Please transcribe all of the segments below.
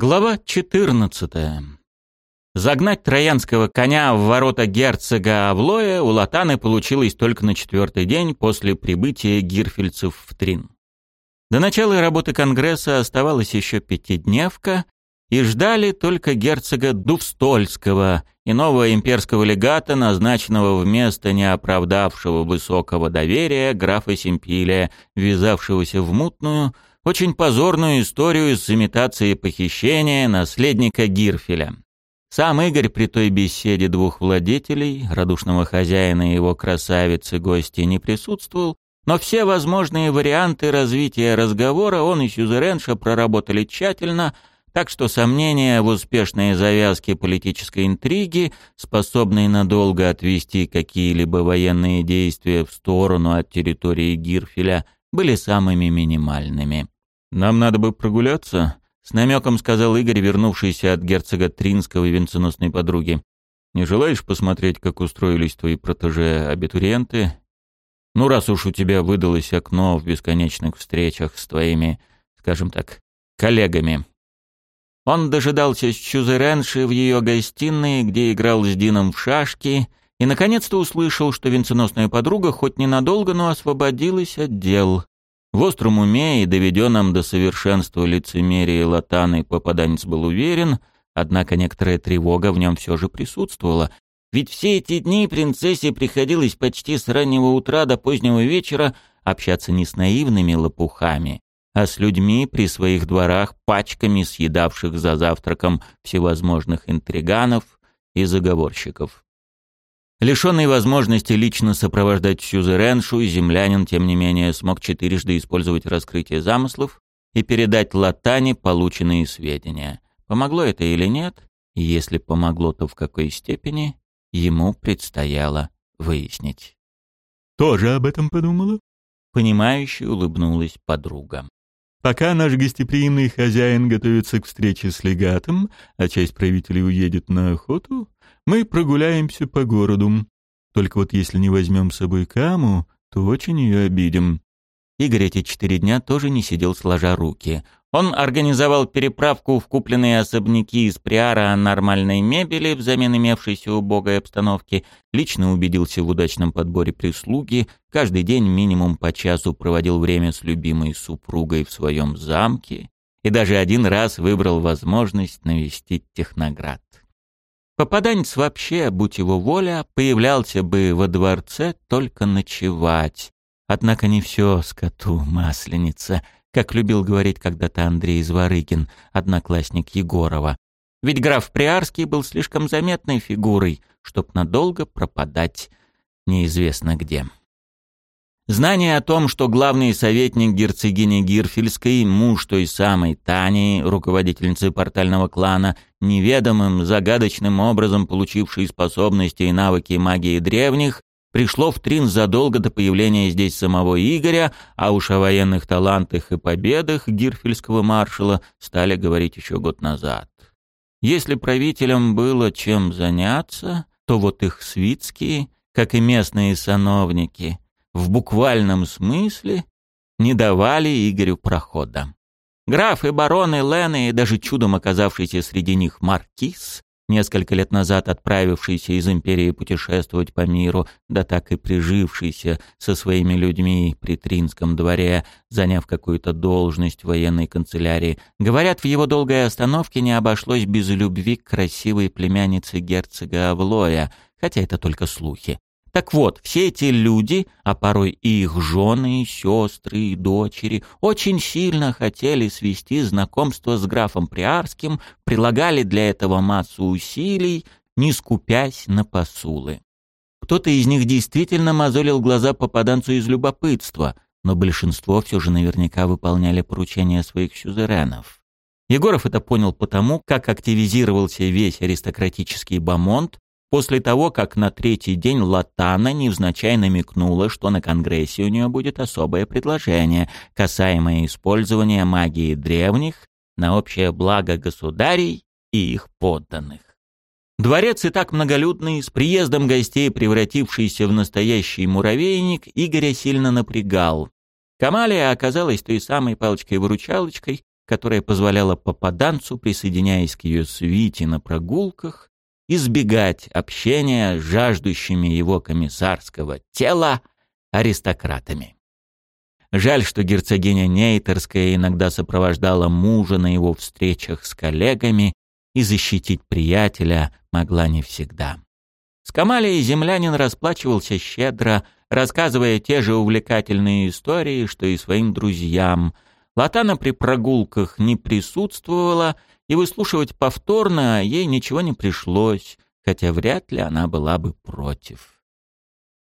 Глава 14. Загнать троянского коня в ворота герцога Авлоя у Латаны получилось только на четвертый день после прибытия гирфельцев в Трин. До начала работы Конгресса оставалась еще пятидневка, и ждали только герцога Дувстольского и нового имперского легата, назначенного вместо неоправдавшего высокого доверия графа Симпилия, ввязавшегося в мутную, очень позорную историю с имитацией похищения наследника Гирфеля. Сам Игорь при той беседе двух владетелей, радушного хозяина и его красавицы гости, не присутствовал, но все возможные варианты развития разговора он и Сюзеренша проработали тщательно, так что сомнения в успешной завязке политической интриги, способной надолго отвести какие-либо военные действия в сторону от территории Гирфеля, были самыми минимальными. «Нам надо бы прогуляться», — с намеком сказал Игорь, вернувшийся от герцога Тринского и венценосной подруги. «Не желаешь посмотреть, как устроились твои протеже-абитуриенты? Ну, раз уж у тебя выдалось окно в бесконечных встречах с твоими, скажем так, коллегами». Он дожидался Чузеренши в ее гостиной, где играл с Дином в шашки, и наконец-то услышал, что венценосная подруга хоть ненадолго, но освободилась от дел. В остром уме и доведенном до совершенства лицемерии Латаны попаданец был уверен, однако некоторая тревога в нем все же присутствовала. Ведь все эти дни принцессе приходилось почти с раннего утра до позднего вечера общаться не с наивными лопухами, а с людьми при своих дворах, пачками съедавших за завтраком всевозможных интриганов и заговорщиков. Лишенный возможности лично сопровождать Сюзереншу, землянин, тем не менее, смог четырежды использовать раскрытие замыслов и передать Латане полученные сведения. Помогло это или нет, и если помогло, то в какой степени, ему предстояло выяснить. «Тоже об этом подумала?» Понимающе улыбнулась подруга. Пока наш гостеприимный хозяин готовится к встрече с легатом, а часть правителей уедет на охоту, мы прогуляемся по городу. Только вот если не возьмем с собой Каму, то очень ее обидим». Игорь эти четыре дня тоже не сидел сложа руки. Он организовал переправку в купленные особняки из приара нормальной мебели взамен имевшейся убогой обстановки, лично убедился в удачном подборе прислуги, каждый день минимум по часу проводил время с любимой супругой в своем замке и даже один раз выбрал возможность навестить Техноград. Попаданец вообще, будь его воля, появлялся бы во дворце только ночевать. Однако не все скоту масленица, как любил говорить когда-то Андрей Зворыкин, одноклассник Егорова. Ведь граф Приарский был слишком заметной фигурой, чтоб надолго пропадать неизвестно где. Знание о том, что главный советник герцогини Гирфельской, муж той самой Тани, руководительницы портального клана, неведомым, загадочным образом получивший способности и навыки магии древних, пришло в Трин задолго до появления здесь самого Игоря, а уж о военных талантах и победах гирфельского маршала стали говорить еще год назад. Если правителям было чем заняться, то вот их свитские, как и местные сановники – в буквальном смысле не давали Игорю прохода. Граф и бароны Лены и даже чудом оказавшийся среди них маркиз, несколько лет назад отправившийся из империи путешествовать по миру, да так и прижившийся со своими людьми при Тринском дворе, заняв какую-то должность в военной канцелярии, говорят, в его долгой остановке не обошлось без любви к красивой племяннице герцога Авлоя, хотя это только слухи. Так вот, все эти люди, а порой и их жены, и сестры, и дочери, очень сильно хотели свести знакомство с графом Приарским, прилагали для этого массу усилий, не скупясь на посулы. Кто-то из них действительно мозолил глаза попаданцу из любопытства, но большинство все же наверняка выполняли поручения своих сюзеренов. Егоров это понял потому, как активизировался весь аристократический бомонд, После того, как на третий день Латана невзначай намекнула, что на Конгрессе у нее будет особое предложение, касаемое использования магии древних на общее благо государей и их подданных. Дворец и так многолюдный, с приездом гостей, превратившийся в настоящий муравейник, Игоря сильно напрягал. Камалия оказалась той самой палочкой-выручалочкой, которая позволяла попаданцу, присоединяясь к ее свите на прогулках, избегать общения с жаждущими его комиссарского тела аристократами. Жаль, что герцогиня Нейтерская иногда сопровождала мужа на его встречах с коллегами и защитить приятеля могла не всегда. С Камалией землянин расплачивался щедро, рассказывая те же увлекательные истории, что и своим друзьям. Латана при прогулках не присутствовала, и выслушивать повторно ей ничего не пришлось, хотя вряд ли она была бы против.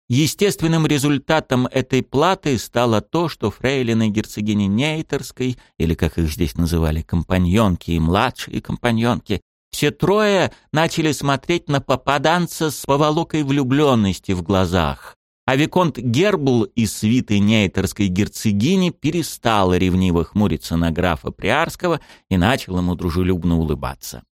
Естественным результатом этой платы стало то, что фрейлины герцогини Нейтерской, или как их здесь называли, компаньонки и младшие компаньонки, все трое начали смотреть на попаданца с поволокой влюбленности в глазах. А Виконт Гербл из свиты Нейтерской герцогини перестал ревниво хмуриться на графа Приарского и начал ему дружелюбно улыбаться.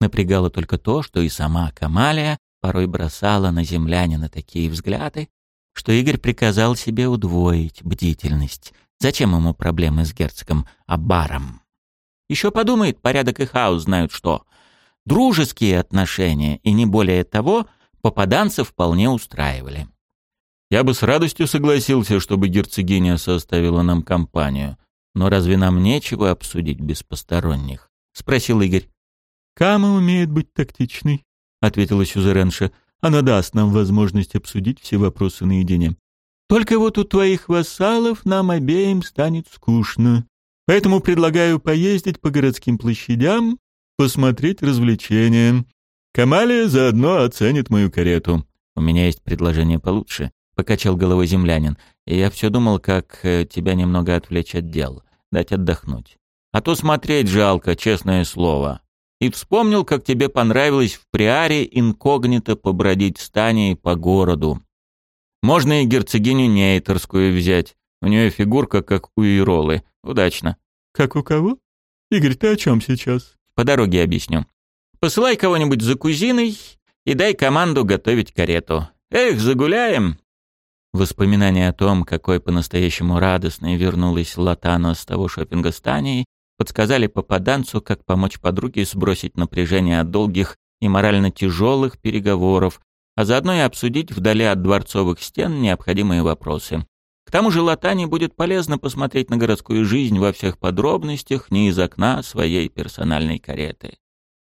Напрягало только то, что и сама Камалия порой бросала на землянина такие взгляды, что Игорь приказал себе удвоить бдительность. Зачем ему проблемы с герцогом Абаром? Еще подумает, порядок и хаос знают что. Дружеские отношения, и не более того, попаданцев вполне устраивали. Я бы с радостью согласился, чтобы герцогиня составила нам компанию. Но разве нам нечего обсудить без посторонних? Спросил Игорь. Кама умеет быть тактичной. — ответила Сюзеренша. «Она даст нам возможность обсудить все вопросы наедине. Только вот у твоих вассалов нам обеим станет скучно. Поэтому предлагаю поездить по городским площадям, посмотреть развлечения. Камалия заодно оценит мою карету». «У меня есть предложение получше», — покачал головой землянин. «И я все думал, как э, тебя немного отвлечь от дел, дать отдохнуть. А то смотреть жалко, честное слово и вспомнил, как тебе понравилось в Приаре инкогнито побродить с Таней по городу. Можно и герцогиню Нейтерскую взять. У нее фигурка, как у Иролы. Удачно. Как у кого? Игорь, ты о чем сейчас? По дороге объясню. Посылай кого-нибудь за кузиной и дай команду готовить карету. Эх, загуляем. Воспоминания о том, какой по-настоящему радостной вернулась Латана с того шопинга с Таней, подсказали попаданцу, как помочь подруге сбросить напряжение от долгих и морально тяжелых переговоров, а заодно и обсудить вдали от дворцовых стен необходимые вопросы. К тому же Латане будет полезно посмотреть на городскую жизнь во всех подробностях не из окна своей персональной кареты.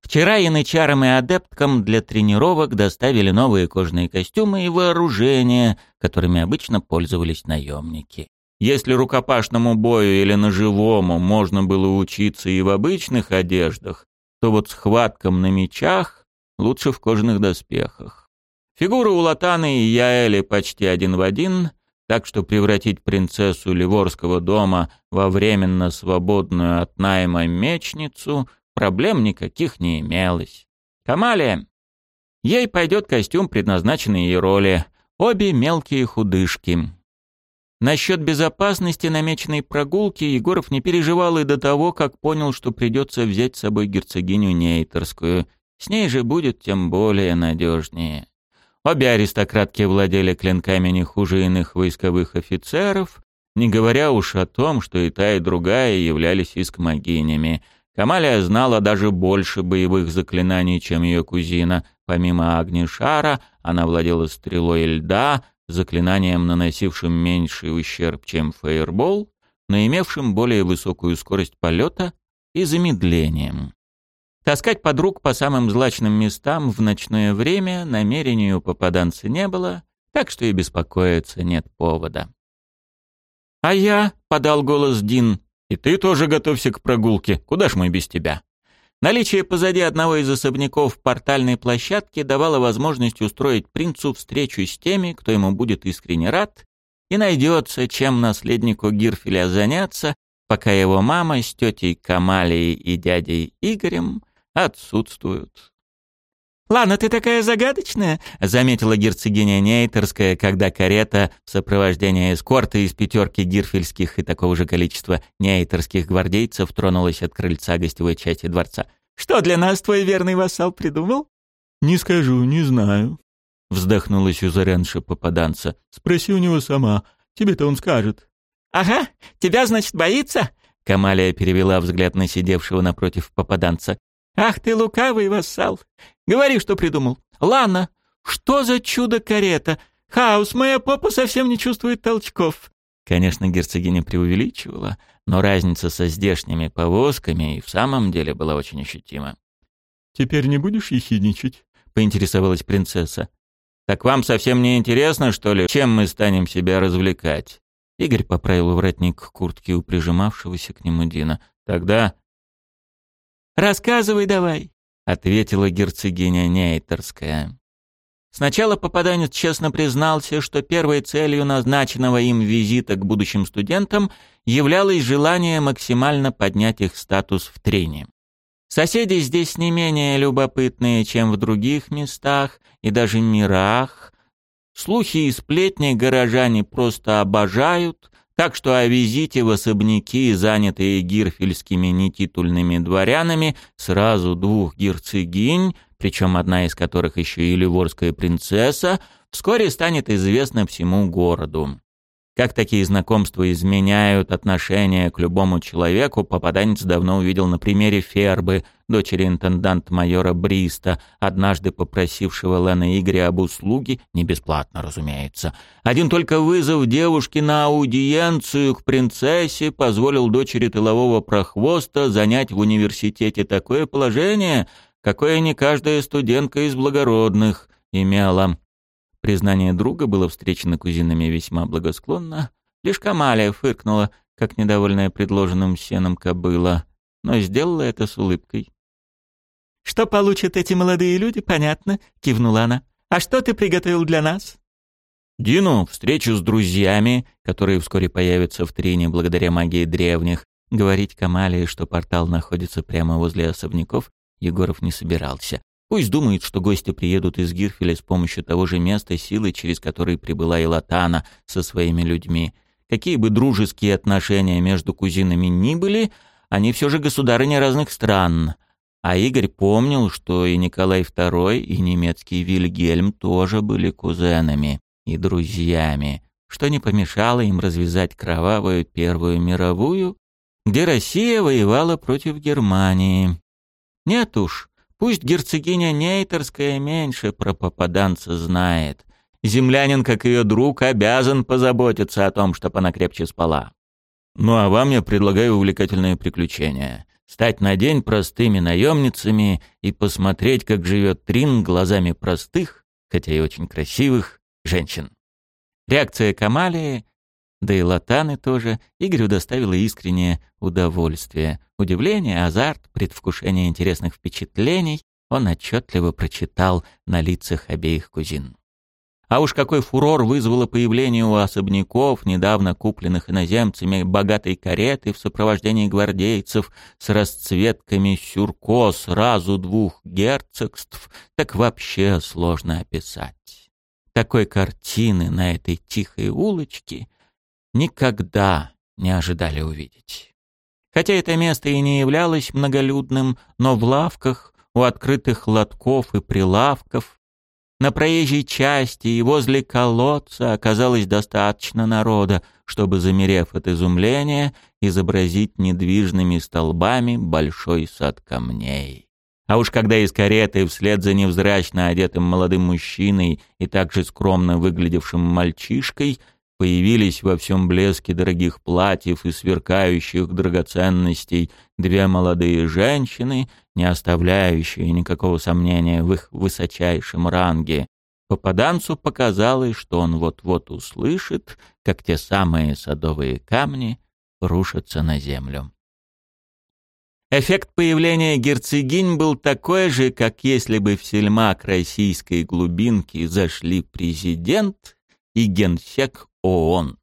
Вчера янычарам и адепткам для тренировок доставили новые кожаные костюмы и вооружение, которыми обычно пользовались наемники. Если рукопашному бою или ножевому можно было учиться и в обычных одеждах, то вот схваткам на мечах лучше в кожаных доспехах. Фигуры у Латаны и Яэли почти один в один, так что превратить принцессу Ливорского дома во временно свободную от найма мечницу проблем никаких не имелось. Камалия. Ей пойдет костюм, предназначенный ей роли. Обе мелкие худышки. Насчет безопасности намеченной прогулки Егоров не переживал и до того, как понял, что придется взять с собой герцогиню Нейтерскую. С ней же будет тем более надежнее. Обе аристократки владели клинками не хуже иных войсковых офицеров, не говоря уж о том, что и та, и другая являлись искмогинями. Камалия знала даже больше боевых заклинаний, чем ее кузина. Помимо Агнишара, она владела стрелой льда, заклинанием, наносившим меньший ущерб, чем фейербол, но имевшим более высокую скорость полета и замедлением. Таскать подруг по самым злачным местам в ночное время намерению попаданца не было, так что и беспокоиться нет повода. «А я», — подал голос Дин, — «и ты тоже готовься к прогулке. Куда ж мы без тебя?» Наличие позади одного из особняков портальной площадки давало возможность устроить принцу встречу с теми, кто ему будет искренне рад, и найдется, чем наследнику Гирфеля заняться, пока его мама с тетей Камалией и дядей Игорем отсутствуют. «Ладно, ты такая загадочная», — заметила герцогиня Нейтерская, когда карета в сопровождении эскорта из пятерки гирфельских и такого же количества нейтерских гвардейцев тронулась от крыльца гостевой части дворца. «Что для нас твой верный вассал придумал?» «Не скажу, не знаю», — вздохнула сюзеренша попаданца. «Спроси у него сама. Тебе-то он скажет». «Ага, тебя, значит, боится? Камалия перевела взгляд на сидевшего напротив попаданца. «Ах ты лукавый вассал! Говори, что придумал. Лана, что за чудо-карета? Хаос, моя попа совсем не чувствует толчков». Конечно, герцогиня преувеличивала, но разница со здешними повозками и в самом деле была очень ощутима. «Теперь не будешь ехидничать?» — поинтересовалась принцесса. «Так вам совсем не интересно, что ли, чем мы станем себя развлекать?» Игорь поправил воротник куртки у прижимавшегося к нему Дина. «Тогда...» «Рассказывай давай», — ответила герцогиня Нейтерская. Сначала попаданец честно признался, что первой целью назначенного им визита к будущим студентам являлось желание максимально поднять их статус в трене. Соседи здесь не менее любопытные, чем в других местах и даже мирах, Слухи и сплетни горожане просто обожают, так что о визите в особняки, занятые гирфельскими нетитульными дворянами, сразу двух герцогинь, причем одна из которых еще и ливорская принцесса, вскоре станет известно всему городу. Как такие знакомства изменяют отношение к любому человеку, попаданец давно увидел на примере Фербы, дочери интендант-майора Бриста, однажды попросившего Лена Игоря об услуге, не бесплатно, разумеется. Один только вызов девушки на аудиенцию к принцессе позволил дочери тылового прохвоста занять в университете такое положение, какое не каждая студентка из благородных имела. Признание друга было встречено кузинами весьма благосклонно. Лишь Камалия фыркнула, как недовольная предложенным сеном кобыла, но сделала это с улыбкой. «Что получат эти молодые люди, понятно», — кивнула она. «А что ты приготовил для нас?» Дину встречу с друзьями, которые вскоре появятся в Трине благодаря магии древних. Говорить Камалии, что портал находится прямо возле особняков, Егоров не собирался. Пусть думают, что гости приедут из Гирфеля с помощью того же места силы, через который прибыла и Латана со своими людьми. Какие бы дружеские отношения между кузинами ни были, они все же государыни разных стран. А Игорь помнил, что и Николай II, и немецкий Вильгельм тоже были кузенами и друзьями, что не помешало им развязать кровавую Первую мировую, где Россия воевала против Германии. Нет уж, Пусть герцогиня Нейтерская меньше про попаданца знает. Землянин, как ее друг, обязан позаботиться о том, чтобы она крепче спала. Ну а вам я предлагаю увлекательное приключение. Стать на день простыми наемницами и посмотреть, как живет Трин глазами простых, хотя и очень красивых, женщин. Реакция Камалии да и латаны тоже, Игорю доставило искреннее удовольствие. Удивление, азарт, предвкушение интересных впечатлений он отчетливо прочитал на лицах обеих кузин. А уж какой фурор вызвало появление у особняков, недавно купленных иноземцами, богатой кареты в сопровождении гвардейцев с расцветками сюрко сразу двух герцогств, так вообще сложно описать. Такой картины на этой тихой улочке никогда не ожидали увидеть. Хотя это место и не являлось многолюдным, но в лавках, у открытых лотков и прилавков, на проезжей части и возле колодца оказалось достаточно народа, чтобы, замерев от изумления, изобразить недвижными столбами большой сад камней. А уж когда из кареты вслед за невзрачно одетым молодым мужчиной и также скромно выглядевшим мальчишкой – Появились во всем блеске дорогих платьев и сверкающих драгоценностей две молодые женщины, не оставляющие никакого сомнения в их высочайшем ранге. Попаданцу показалось, что он вот-вот услышит, как те самые садовые камни рушатся на землю. Эффект появления герцогинь был такой же, как если бы в сельмак российской глубинки зашли президент и генсек ООН.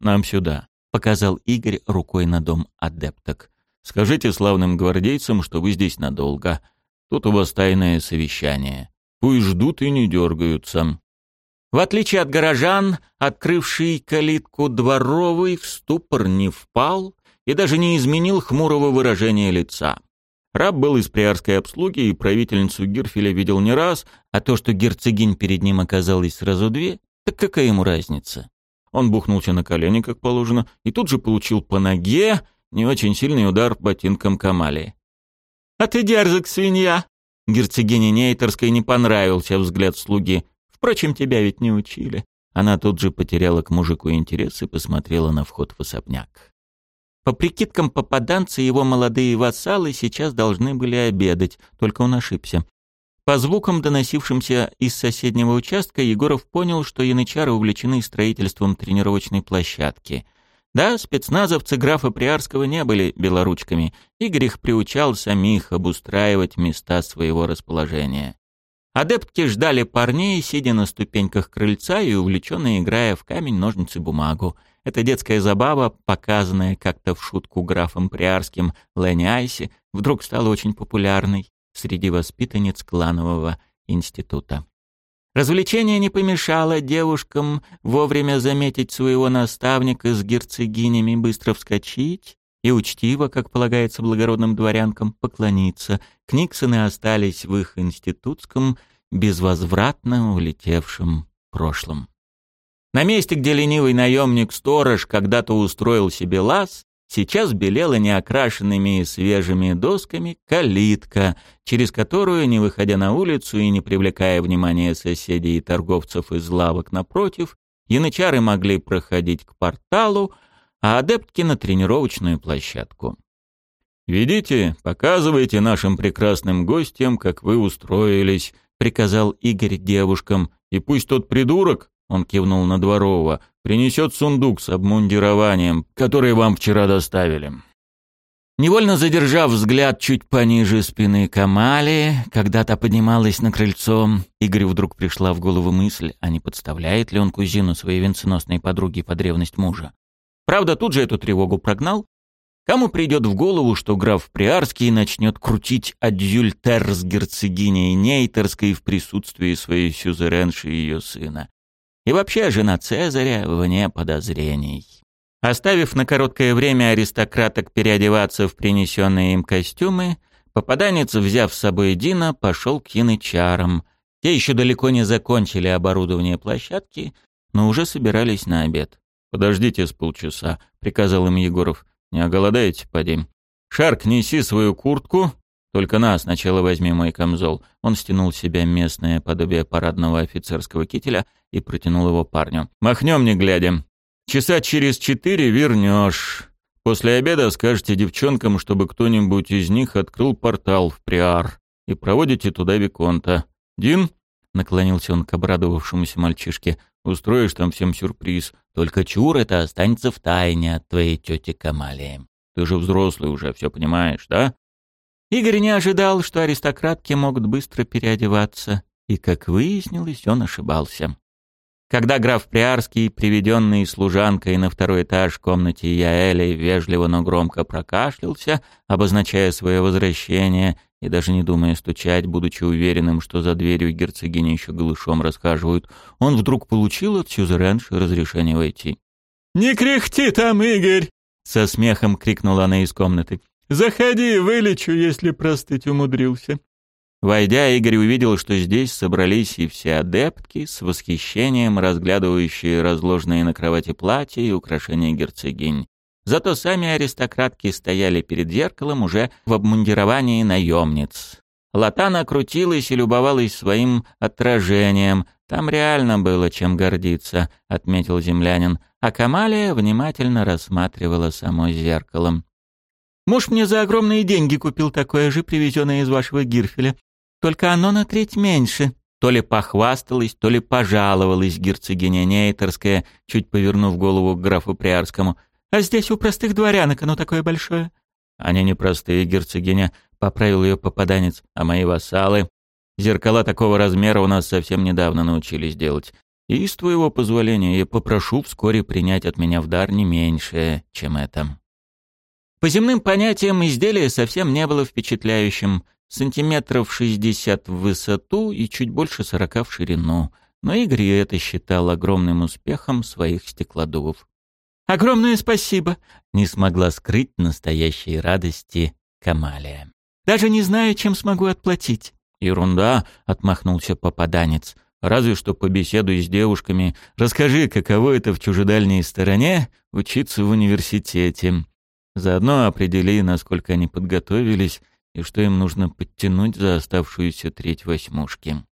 Нам сюда, показал Игорь рукой на дом адепток. Скажите славным гвардейцам, что вы здесь надолго. Тут у вас тайное совещание. Пусть ждут и не дергаются. В отличие от горожан, открывший калитку дворовый в ступор не впал и даже не изменил хмурого выражения лица. Раб был из приарской обслуги и правительницу Гирфеля видел не раз, а то, что герцогинь перед ним оказалось сразу две, так какая ему разница? Он бухнулся на колени, как положено, и тут же получил по ноге не очень сильный удар ботинком Камали. «А ты дерзок, свинья!» Герцогине Нейтерской не понравился взгляд слуги. «Впрочем, тебя ведь не учили». Она тут же потеряла к мужику интерес и посмотрела на вход в особняк. По прикидкам попаданца его молодые вассалы сейчас должны были обедать, только он ошибся. По звукам, доносившимся из соседнего участка, Егоров понял, что янычары увлечены строительством тренировочной площадки. Да, спецназовцы графа Приарского не были белоручками. Игорь их приучал самих обустраивать места своего расположения. Адептки ждали парней, сидя на ступеньках крыльца и увлеченно играя в камень, ножницы, бумагу. Эта детская забава, показанная как-то в шутку графом Приарским Ленни Айси, вдруг стала очень популярной среди воспитанниц кланового института. Развлечение не помешало девушкам вовремя заметить своего наставника с герцогинями, быстро вскочить и учтиво, как полагается благородным дворянкам, поклониться. Книксоны остались в их институтском, безвозвратно улетевшем прошлом. На месте, где ленивый наемник-сторож когда-то устроил себе лаз, Сейчас белела неокрашенными и свежими досками калитка, через которую, не выходя на улицу и не привлекая внимания соседей и торговцев из лавок напротив, янычары могли проходить к порталу, а адептки на тренировочную площадку. «Ведите, показывайте нашим прекрасным гостям, как вы устроились», — приказал Игорь девушкам, «и пусть тот придурок, он кивнул на Дворового. «Принесет сундук с обмундированием, который вам вчера доставили». Невольно задержав взгляд чуть пониже спины Камали, когда та поднималась на крыльцо, Игорю вдруг пришла в голову мысль, а не подставляет ли он кузину своей венценосной подруги под ревность мужа. Правда, тут же эту тревогу прогнал. Кому придет в голову, что граф Приарский начнет крутить адюльтер с герцогиней Нейтерской в присутствии своей сюзеренши и ее сына? И вообще жена Цезаря вне подозрений. Оставив на короткое время аристократок переодеваться в принесенные им костюмы, попаданец, взяв с собой Дина, пошел к янычарам. Те еще далеко не закончили оборудование площадки, но уже собирались на обед. «Подождите с полчаса», — приказал им Егоров. «Не оголодаете, поди. Шарк, неси свою куртку, только на, сначала возьми мой камзол. Он стянул с себя местное подобие парадного офицерского кителя и протянул его парню. Махнем не глядя. Часа через четыре вернешь. После обеда скажете девчонкам, чтобы кто-нибудь из них открыл портал в Приар и проводите туда Виконта. Дин, наклонился он к обрадовавшемуся мальчишке, устроишь там всем сюрприз. Только чур это останется в тайне от твоей тети Камалии. Ты же взрослый уже, все понимаешь, да? Игорь не ожидал, что аристократки могут быстро переодеваться, и, как выяснилось, он ошибался. Когда граф Приарский, приведенный служанкой на второй этаж комнате Яэли, вежливо, но громко прокашлялся, обозначая свое возвращение, и даже не думая стучать, будучи уверенным, что за дверью герцогини еще голышом расхаживают, он вдруг получил от сюзеренши разрешение войти. «Не кряхти там, Игорь!» — со смехом крикнула она из комнаты. Заходи, вылечу, если простыть умудрился». Войдя, Игорь увидел, что здесь собрались и все адептки, с восхищением разглядывающие разложенные на кровати платья и украшения герцогинь. Зато сами аристократки стояли перед зеркалом уже в обмундировании наемниц. Латана крутилась и любовалась своим отражением. Там реально было чем гордиться, отметил землянин, а Камалия внимательно рассматривала само зеркалом. Муж мне за огромные деньги купил такое же, привезенное из вашего Гирфеля. Только оно на треть меньше». То ли похвасталась, то ли пожаловалась герцогиня Нейтерская, чуть повернув голову к графу Приарскому. «А здесь у простых дворянок оно такое большое». «Они не простые, герцогиня», — поправил ее попаданец, «а мои вассалы. Зеркала такого размера у нас совсем недавно научились делать. И с твоего позволения я попрошу вскоре принять от меня в дар не меньшее, чем это». По земным понятиям изделие совсем не было впечатляющим. Сантиметров шестьдесят в высоту и чуть больше сорока в ширину. Но Игорь это считал огромным успехом своих стеклодувов. «Огромное спасибо!» — не смогла скрыть настоящей радости Камалия. «Даже не знаю, чем смогу отплатить». «Ерунда!» — отмахнулся попаданец. «Разве что побеседуй с девушками. Расскажи, каково это в чужедальней стороне учиться в университете. Заодно определи, насколько они подготовились и что им нужно подтянуть за оставшуюся треть восьмушки.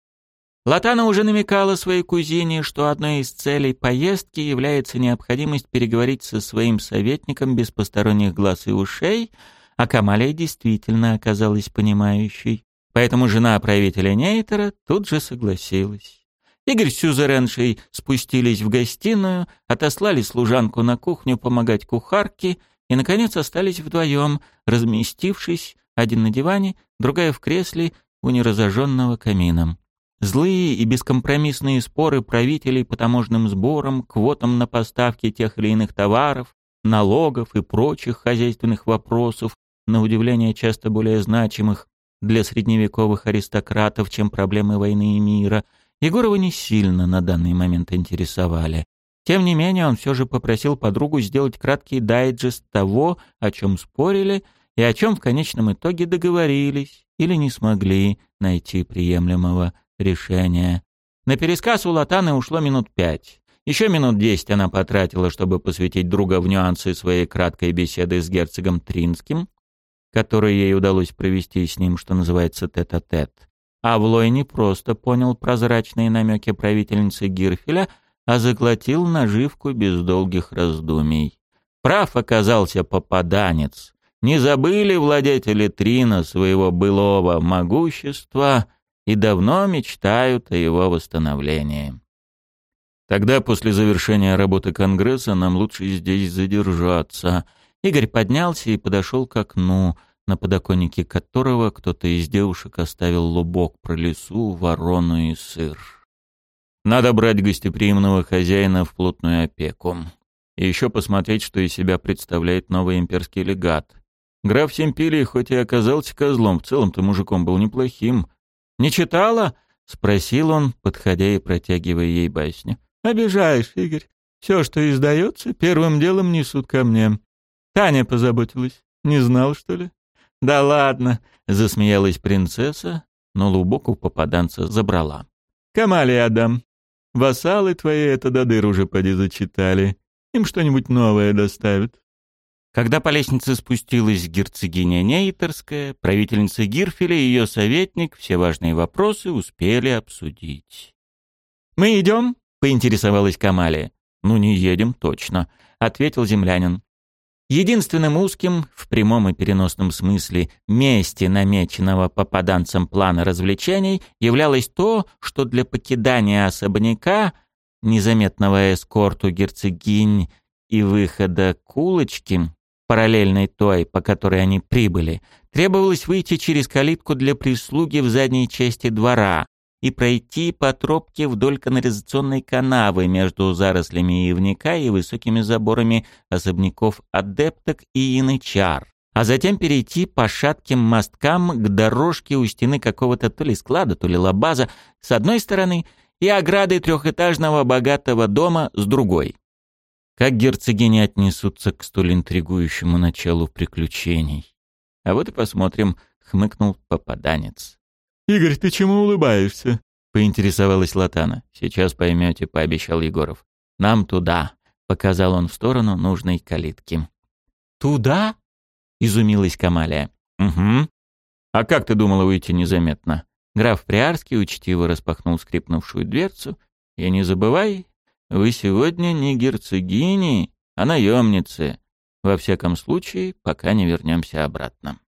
Латана уже намекала своей кузине, что одной из целей поездки является необходимость переговорить со своим советником без посторонних глаз и ушей, а Камалия действительно оказалась понимающей. Поэтому жена правителя Нейтера тут же согласилась. Игорь с Сюзереншей спустились в гостиную, отослали служанку на кухню помогать кухарке и, наконец, остались вдвоем, разместившись, один на диване, другая в кресле у неразожженного камина. Злые и бескомпромиссные споры правителей по таможенным сборам, квотам на поставки тех или иных товаров, налогов и прочих хозяйственных вопросов, на удивление часто более значимых для средневековых аристократов, чем проблемы войны и мира, Егорова не сильно на данный момент интересовали. Тем не менее, он все же попросил подругу сделать краткий дайджест того, о чем спорили и о чем в конечном итоге договорились или не смогли найти приемлемого решение. На пересказ у Латаны ушло минут пять. Еще минут десять она потратила, чтобы посвятить друга в нюансы своей краткой беседы с герцогом Тринским, которую ей удалось провести с ним, что называется, тет-а-тет. -тет. А Влой не просто понял прозрачные намеки правительницы Гирфеля, а заглотил наживку без долгих раздумий. Прав оказался попаданец. Не забыли владетели Трина своего былого могущества — и давно мечтают о его восстановлении. Тогда, после завершения работы Конгресса, нам лучше здесь задержаться. Игорь поднялся и подошел к окну, на подоконнике которого кто-то из девушек оставил лубок про лесу, ворону и сыр. Надо брать гостеприимного хозяина в плотную опеку. И еще посмотреть, что из себя представляет новый имперский легат. Граф Семпилий хоть и оказался козлом, в целом-то мужиком был неплохим, «Не читала?» — спросил он, подходя и протягивая ей басню. «Обижаешь, Игорь. Все, что издается, первым делом несут ко мне. Таня позаботилась. Не знал, что ли?» «Да ладно!» — засмеялась принцесса, но лубок у попаданца забрала. «Камали Адам, вассалы твои это до дыр уже поди зачитали. Им что-нибудь новое доставят». Когда по лестнице спустилась герцогиня Нейтерская, правительница Гирфеля и ее советник все важные вопросы успели обсудить. «Мы идем?» — поинтересовалась Камалия. «Ну, не едем, точно», — ответил землянин. Единственным узким, в прямом и переносном смысле, месте намеченного попаданцем плана развлечений являлось то, что для покидания особняка, незаметного эскорту герцогинь и выхода к улочке, параллельной той, по которой они прибыли, требовалось выйти через калитку для прислуги в задней части двора и пройти по тропке вдоль канализационной канавы между зарослями ивника и высокими заборами особняков адепток и янычар, а затем перейти по шатким мосткам к дорожке у стены какого-то то ли склада, то ли лабаза с одной стороны и ограды трехэтажного богатого дома с другой. Как герцогини отнесутся к столь интригующему началу приключений? А вот и посмотрим, хмыкнул попаданец. «Игорь, ты чему улыбаешься?» — поинтересовалась Латана. «Сейчас поймете», — пообещал Егоров. «Нам туда», — показал он в сторону нужной калитки. «Туда?» — изумилась Камалия. «Угу. А как ты думала выйти незаметно?» Граф Приарский учтиво распахнул скрипнувшую дверцу. «И не забывай, вы сегодня не герцогини, а наемницы. Во всяком случае, пока не вернемся обратно.